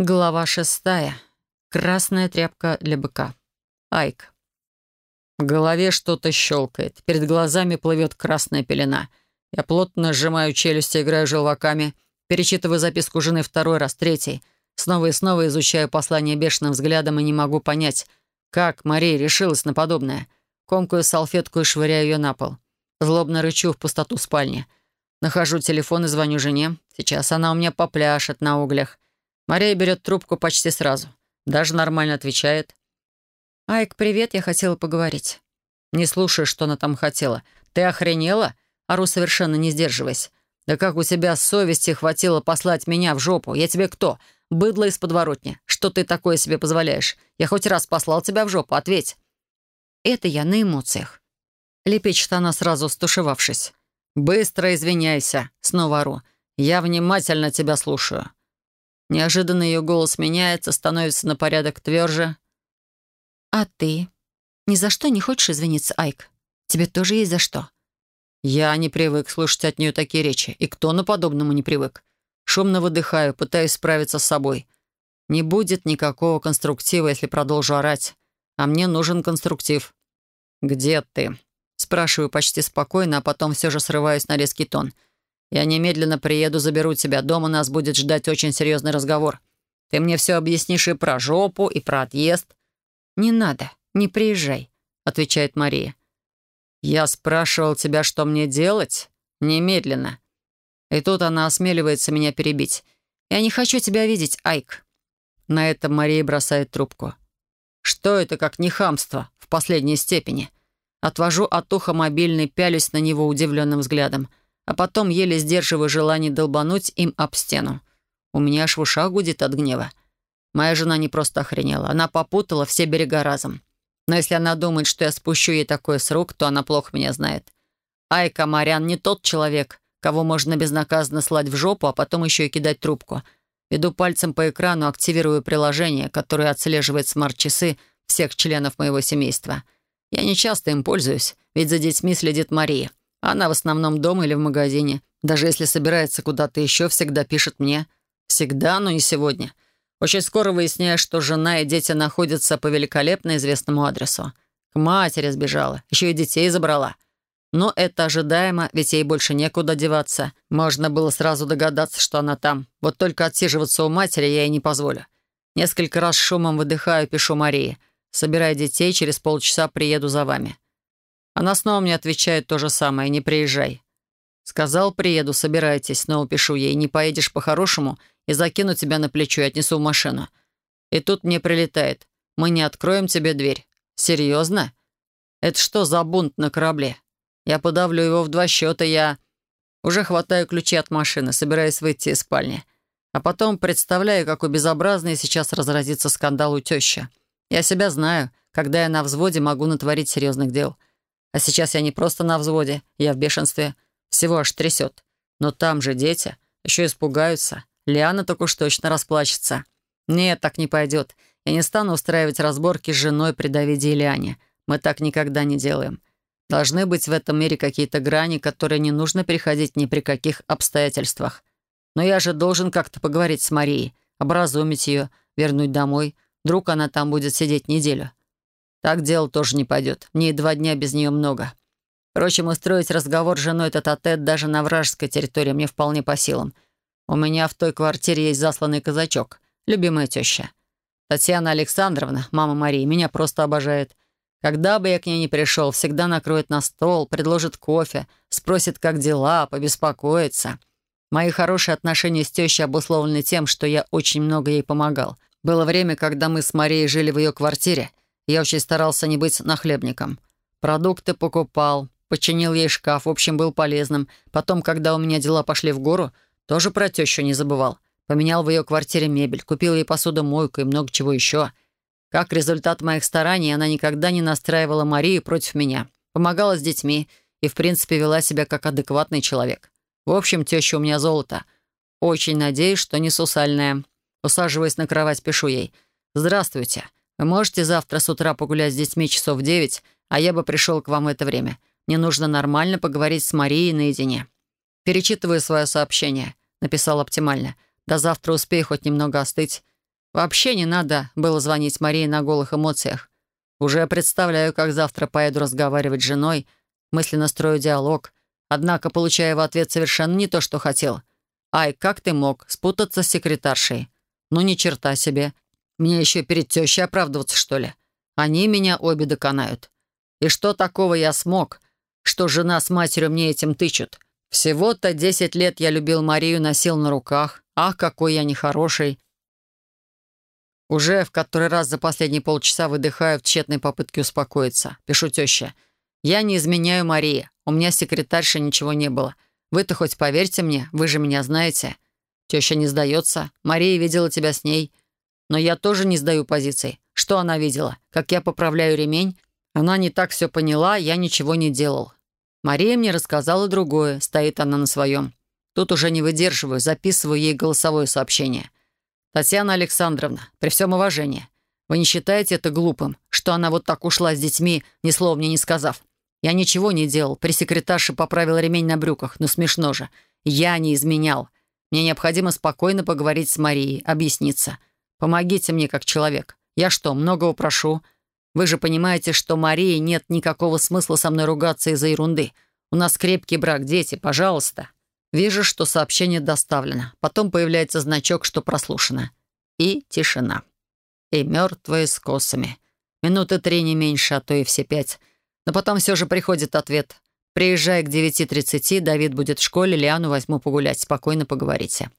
Глава шестая. Красная тряпка для быка. Айк. В голове что-то щелкает. Перед глазами плывет красная пелена. Я плотно сжимаю челюсти, играю желваками, перечитываю записку жены второй раз, третий. Снова и снова изучаю послание бешеным взглядом и не могу понять, как Мария решилась на подобное. Комкую салфетку и швыряю ее на пол. Злобно рычу в пустоту спальни. Нахожу телефон и звоню жене. Сейчас она у меня попляшет на углях. Мария берет трубку почти сразу. Даже нормально отвечает. «Айк, привет, я хотела поговорить». «Не слушай, что она там хотела. Ты охренела?» Ору, совершенно не сдерживаясь. «Да как у тебя совести хватило послать меня в жопу? Я тебе кто? Быдло из подворотни. Что ты такое себе позволяешь? Я хоть раз послал тебя в жопу, ответь». «Это я на эмоциях». Лепечет она сразу, стушевавшись. «Быстро извиняйся», — снова ору. «Я внимательно тебя слушаю». Неожиданно ее голос меняется, становится на порядок тверже. «А ты? Ни за что не хочешь извиниться, Айк? Тебе тоже есть за что?» Я не привык слушать от нее такие речи. И кто на подобному не привык? Шумно выдыхаю, пытаюсь справиться с собой. Не будет никакого конструктива, если продолжу орать. А мне нужен конструктив. «Где ты?» Спрашиваю почти спокойно, а потом все же срываюсь на резкий тон — я немедленно приеду, заберу тебя. Дома нас будет ждать очень серьезный разговор. Ты мне все объяснишь и про жопу, и про отъезд». «Не надо, не приезжай», — отвечает Мария. «Я спрашивал тебя, что мне делать? Немедленно». И тут она осмеливается меня перебить. «Я не хочу тебя видеть, Айк». На этом Мария бросает трубку. «Что это как не хамство в последней степени?» Отвожу от уха мобильный, пялюсь на него удивленным взглядом а потом еле сдерживаю желание долбануть им об стену. У меня аж в ушах гудит от гнева. Моя жена не просто охренела, она попутала все берега разом. Но если она думает, что я спущу ей такое с рук, то она плохо меня знает. Айка Марян не тот человек, кого можно безнаказанно слать в жопу, а потом еще и кидать трубку. Веду пальцем по экрану, активирую приложение, которое отслеживает смарт-часы всех членов моего семейства. Я не часто им пользуюсь, ведь за детьми следит Мария. Она в основном дома или в магазине. Даже если собирается куда-то еще, всегда пишет мне. Всегда, но не сегодня. Очень скоро выясняю, что жена и дети находятся по великолепно известному адресу. К матери сбежала, еще и детей забрала. Но это ожидаемо, ведь ей больше некуда деваться. Можно было сразу догадаться, что она там. Вот только отсиживаться у матери я ей не позволю. Несколько раз шумом выдыхаю, пишу Марии. Собирай детей, через полчаса приеду за вами. Она снова мне отвечает то же самое «не приезжай». Сказал, приеду, собирайтесь, снова пишу ей «не поедешь по-хорошему» и закину тебя на плечо и отнесу в машину. И тут мне прилетает «мы не откроем тебе дверь». Серьезно? Это что за бунт на корабле? Я подавлю его в два счета, я... Уже хватаю ключи от машины, собираюсь выйти из спальни. А потом представляю, какой безобразный сейчас разразится скандал у тещи. Я себя знаю, когда я на взводе могу натворить серьезных дел — а сейчас я не просто на взводе, я в бешенстве. Всего аж трясет. Но там же дети. Еще испугаются. Лиана так уж точно расплачется. Нет, так не пойдет. Я не стану устраивать разборки с женой при Давиде и Лиане. Мы так никогда не делаем. Должны быть в этом мире какие-то грани, которые не нужно переходить ни при каких обстоятельствах. Но я же должен как-то поговорить с Марией, образумить ее, вернуть домой. Вдруг она там будет сидеть неделю. Так дело тоже не пойдет. Мне и два дня без нее много. Впрочем, устроить разговор с женой этот отет даже на вражеской территории мне вполне по силам. У меня в той квартире есть засланный казачок, любимая теща. Татьяна Александровна, мама Марии, меня просто обожает. Когда бы я к ней не пришел, всегда накроет на стол, предложит кофе, спросит, как дела, побеспокоится. Мои хорошие отношения с тещей обусловлены тем, что я очень много ей помогал. Было время, когда мы с Марией жили в ее квартире, я очень старался не быть нахлебником. Продукты покупал, починил ей шкаф, в общем, был полезным. Потом, когда у меня дела пошли в гору, тоже про тещу не забывал. Поменял в ее квартире мебель, купил ей посудомойку и много чего еще. Как результат моих стараний, она никогда не настраивала Марию против меня. Помогала с детьми и, в принципе, вела себя как адекватный человек. В общем, теща у меня золото. Очень надеюсь, что не сусальная. Усаживаясь на кровать, пишу ей. «Здравствуйте. Вы можете завтра с утра погулять с детьми часов в девять, а я бы пришел к вам в это время. Мне нужно нормально поговорить с Марией наедине». Перечитываю свое сообщение. Написал оптимально. До завтра успею хоть немного остыть. Вообще не надо было звонить Марии на голых эмоциях. Уже представляю, как завтра поеду разговаривать с женой, мысленно строю диалог, однако получаю в ответ совершенно не то, что хотел. «Ай, как ты мог спутаться с секретаршей? Ну, ни черта себе. Мне еще перед тещей оправдываться, что ли? Они меня обе доконают. И что такого я смог, что жена с матерью мне этим тычут? Всего-то десять лет я любил Марию, носил на руках. Ах, какой я нехороший. Уже в который раз за последние полчаса выдыхаю в тщетной попытке успокоиться. Пишу теще. «Я не изменяю Марии. У меня секретарша ничего не было. Вы-то хоть поверьте мне, вы же меня знаете». Теща не сдается. Мария видела тебя с ней. Но я тоже не сдаю позиций. Что она видела? Как я поправляю ремень? Она не так все поняла, я ничего не делал. Мария мне рассказала другое. Стоит она на своем. Тут уже не выдерживаю, записываю ей голосовое сообщение. «Татьяна Александровна, при всем уважении, вы не считаете это глупым, что она вот так ушла с детьми, ни слова мне не сказав? Я ничего не делал, при секретарше поправил ремень на брюках, но смешно же. Я не изменял. Мне необходимо спокойно поговорить с Марией, объясниться. Помогите мне как человек. Я что, многого прошу? Вы же понимаете, что Марии нет никакого смысла со мной ругаться из-за ерунды. У нас крепкий брак, дети, пожалуйста». Вижу, что сообщение доставлено. Потом появляется значок, что прослушано. И тишина. И мертвые с косами. Минуты три не меньше, а то и все пять. Но потом все же приходит ответ. «Приезжай к 9.30, Давид будет в школе, Лиану возьму погулять, спокойно поговорите».